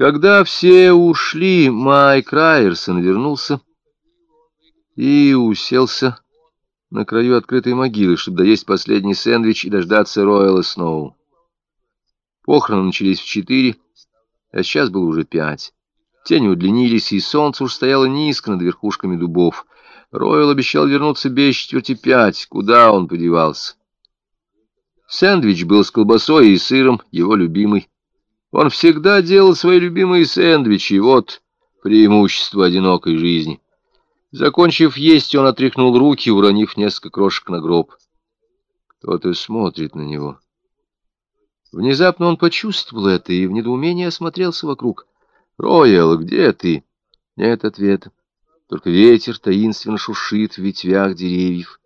Когда все ушли, Майк Райерсон вернулся и уселся на краю открытой могилы, чтобы доесть последний сэндвич и дождаться Ройла Сноу. Похороны начались в четыре, а сейчас было уже пять. Тени удлинились, и солнце уж стояло низко над верхушками дубов. Ройл обещал вернуться без четверти пять. Куда он подевался? Сэндвич был с колбасой и сыром, его любимый. Он всегда делал свои любимые сэндвичи, вот преимущество одинокой жизни. Закончив есть, он отряхнул руки, уронив несколько крошек на гроб. Кто-то смотрит на него. Внезапно он почувствовал это и в недоумении осмотрелся вокруг. «Роял, где ты?» Нет ответа. Только ветер таинственно шушит в ветвях деревьев.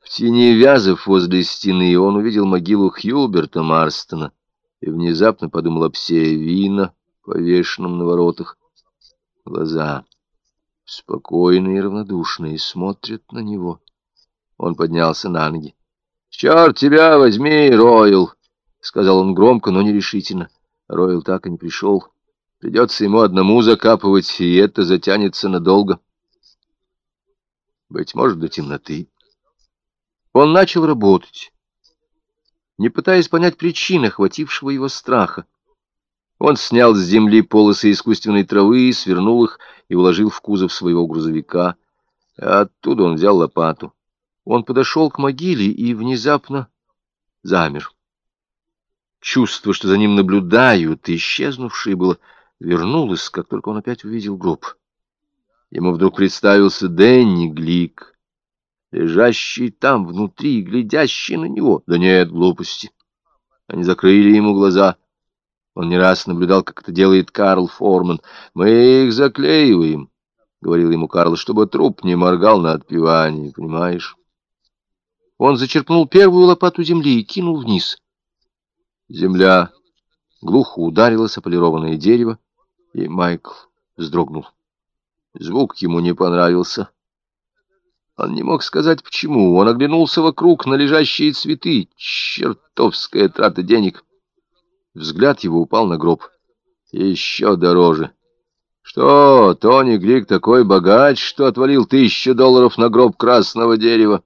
В тени вязов возле стены он увидел могилу Хьюберта Марстона и внезапно подумал о псе Вина, повешенном на воротах. Глаза спокойные и равнодушные смотрят на него. Он поднялся на ноги. «Черт тебя возьми, Ройл!» — сказал он громко, но нерешительно. Ройл так и не пришел. Придется ему одному закапывать, и это затянется надолго. Быть может, до темноты. Он начал работать не пытаясь понять причины охватившего его страха. Он снял с земли полосы искусственной травы, свернул их и уложил в кузов своего грузовика. Оттуда он взял лопату. Он подошел к могиле и внезапно замер. Чувство, что за ним наблюдают, исчезнувшее было, вернулось, как только он опять увидел гроб. Ему вдруг представился Дэнни Глик, лежащий там внутри, глядящий на него. Да нет, глупости. Они закрыли ему глаза. Он не раз наблюдал, как это делает Карл Форман. «Мы их заклеиваем», — говорил ему Карл, — «чтобы труп не моргал на отпевании, понимаешь?» Он зачерпнул первую лопату земли и кинул вниз. Земля глухо ударилась о полированное дерево, и Майкл вздрогнул. Звук ему не понравился. Он не мог сказать, почему. Он оглянулся вокруг на лежащие цветы. Чертовская трата денег. Взгляд его упал на гроб. Еще дороже. Что, Тони Глик такой богач, что отвалил тысячу долларов на гроб красного дерева?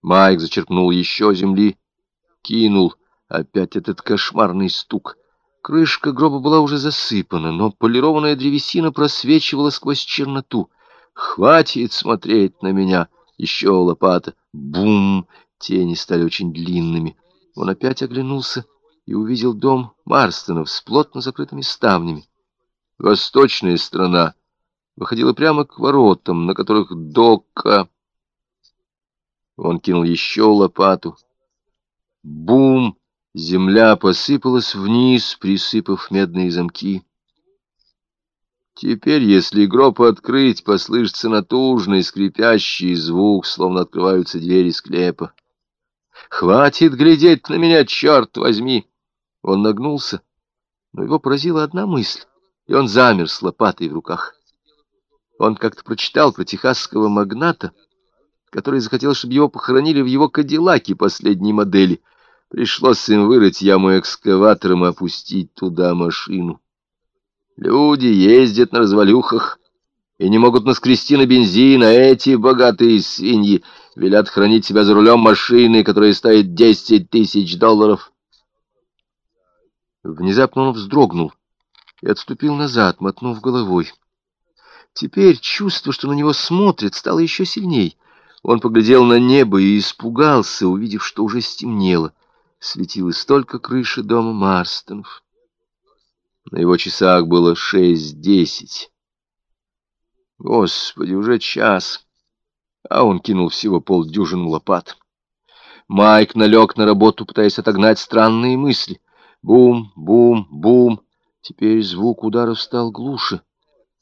Майк зачерпнул еще земли, кинул. Опять этот кошмарный стук. Крышка гроба была уже засыпана, но полированная древесина просвечивала сквозь черноту. Хватит смотреть на меня. Еще лопата. Бум! Тени стали очень длинными. Он опять оглянулся и увидел дом Марстонов с плотно закрытыми ставнями. Восточная сторона выходила прямо к воротам, на которых дока... Он кинул еще лопату. Бум! Земля посыпалась вниз, присыпав медные замки. Теперь, если гроб открыть, послышится натужный скрипящий звук, словно открываются двери склепа. «Хватит глядеть на меня, черт возьми!» Он нагнулся, но его поразила одна мысль, и он замер с лопатой в руках. Он как-то прочитал про техасского магната, который захотел, чтобы его похоронили в его кадиллаке последней модели. Пришлось им вырыть яму экскаватором и опустить туда машину. Люди ездят на развалюхах и не могут наскрести на бензин, а эти богатые свиньи велят хранить себя за рулем машины, которая стоит десять тысяч долларов. Внезапно он вздрогнул и отступил назад, мотнув головой. Теперь чувство, что на него смотрят, стало еще сильней. Он поглядел на небо и испугался, увидев, что уже стемнело. Светилась только крыша дома Марстонов. На его часах было шесть десять. Господи, уже час. А он кинул всего полдюжин лопат. Майк налег на работу, пытаясь отогнать странные мысли. Бум, бум, бум. Теперь звук ударов стал глуше.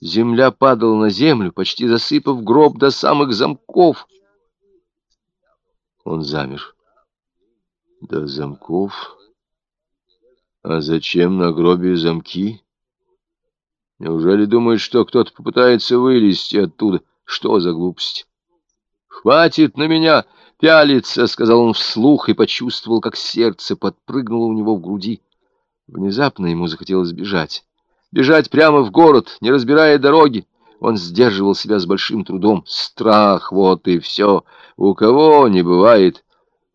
Земля падала на землю, почти засыпав гроб до самых замков. Он замер. До замков... А зачем на гробе замки? Неужели думает, что кто-то попытается вылезти оттуда? Что за глупость? «Хватит на меня пялиться!» — сказал он вслух и почувствовал, как сердце подпрыгнуло у него в груди. Внезапно ему захотелось бежать. бежать прямо в город, не разбирая дороги. Он сдерживал себя с большим трудом. Страх, вот и все. У кого не бывает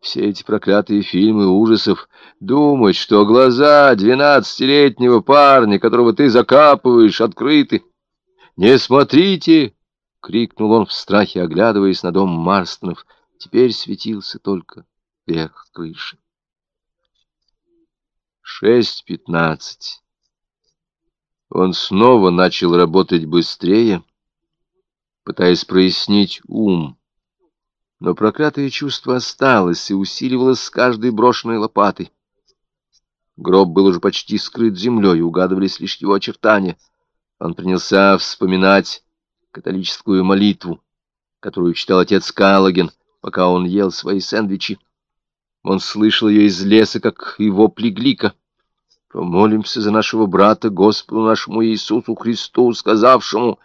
все эти проклятые фильмы ужасов. Думать, что глаза двенадцатилетнего парня, которого ты закапываешь, открыты. «Не смотрите!» — крикнул он в страхе, оглядываясь на дом Марстонов. Теперь светился только верх крыши. Шесть пятнадцать. Он снова начал работать быстрее, пытаясь прояснить ум. Но проклятое чувство осталось и усиливалось с каждой брошенной лопатой. Гроб был уже почти скрыт землей, угадывались лишь его очертания. Он принялся вспоминать католическую молитву, которую читал отец Каллоген, пока он ел свои сэндвичи. Он слышал ее из леса, как его плеглика. Помолимся за нашего брата, Господу нашему Иисусу Христу, сказавшему,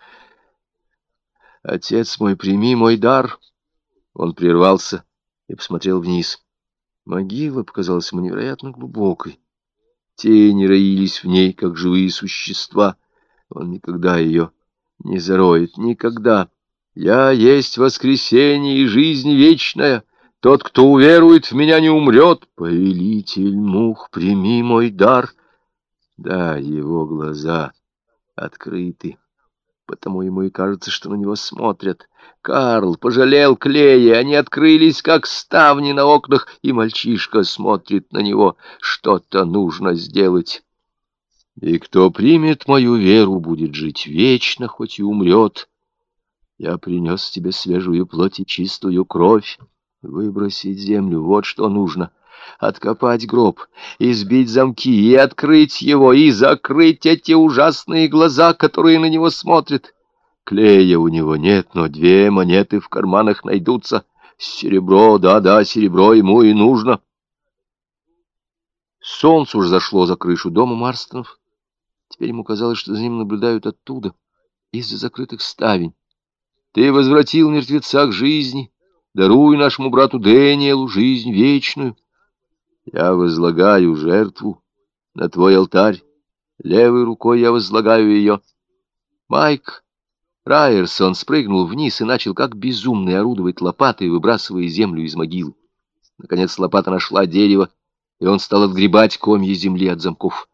«Отец мой, прими мой дар». Он прервался и посмотрел вниз. Могила показалась ему невероятно глубокой. Тени роились в ней, как живые существа. Он никогда ее не зароет, никогда. «Я есть воскресение и жизнь вечная». Тот, кто уверует в меня, не умрет. Повелитель мух, прими мой дар. Да, его глаза открыты, потому ему и кажется, что на него смотрят. Карл пожалел Клея, они открылись, как ставни на окнах, и мальчишка смотрит на него. Что-то нужно сделать. И кто примет мою веру, будет жить вечно, хоть и умрет. Я принес тебе свежую плоть и чистую кровь. Выбросить землю — вот что нужно. Откопать гроб, избить замки и открыть его, и закрыть эти ужасные глаза, которые на него смотрят. Клея у него нет, но две монеты в карманах найдутся. Серебро, да-да, серебро ему и нужно. Солнце уже зашло за крышу дома Марстонов. Теперь ему казалось, что за ним наблюдают оттуда, из-за закрытых ставень. Ты возвратил мертвеца к жизни, Даруй нашему брату Дэниелу жизнь вечную. Я возлагаю жертву на твой алтарь. Левой рукой я возлагаю ее. Майк Райерсон спрыгнул вниз и начал как безумный орудовать лопатой, выбрасывая землю из могилы. Наконец лопата нашла дерево, и он стал отгребать комья земли от замков.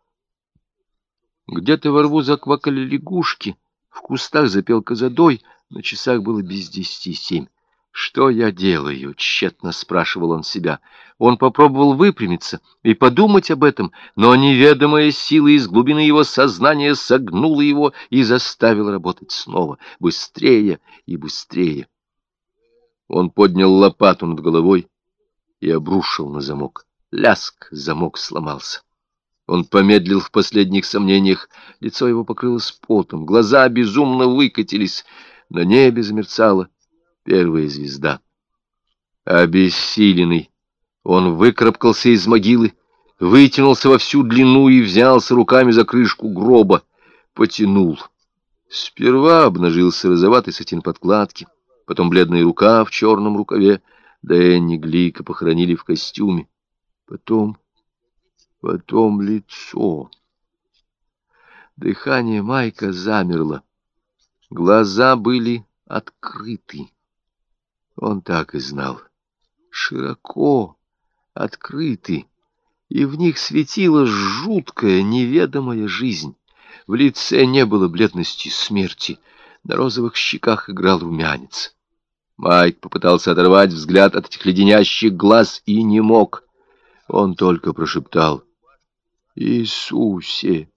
Где-то во рву заквакали лягушки, в кустах запел козадой, на часах было без десяти семь. «Что я делаю?» — тщетно спрашивал он себя. Он попробовал выпрямиться и подумать об этом, но неведомая сила из глубины его сознания согнула его и заставила работать снова, быстрее и быстрее. Он поднял лопату над головой и обрушил на замок. Ляск, замок сломался. Он помедлил в последних сомнениях, лицо его покрылось потом, глаза безумно выкатились, на небе замерцало первая звезда. Обессиленный, он выкарабкался из могилы, вытянулся во всю длину и взялся руками за крышку гроба, потянул. Сперва обнажился розоватый сатин подкладки, потом бледная рука в черном рукаве, Дэнни Глика похоронили в костюме, потом, потом лицо. Дыхание Майка замерло, глаза были открыты. Он так и знал. Широко, открыты, и в них светила жуткая, неведомая жизнь. В лице не было бледности смерти, на розовых щеках играл румянец. Майк попытался оторвать взгляд от этих леденящих глаз и не мог. Он только прошептал «Иисусе!»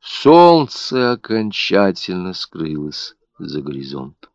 Солнце окончательно скрылось за горизонтом.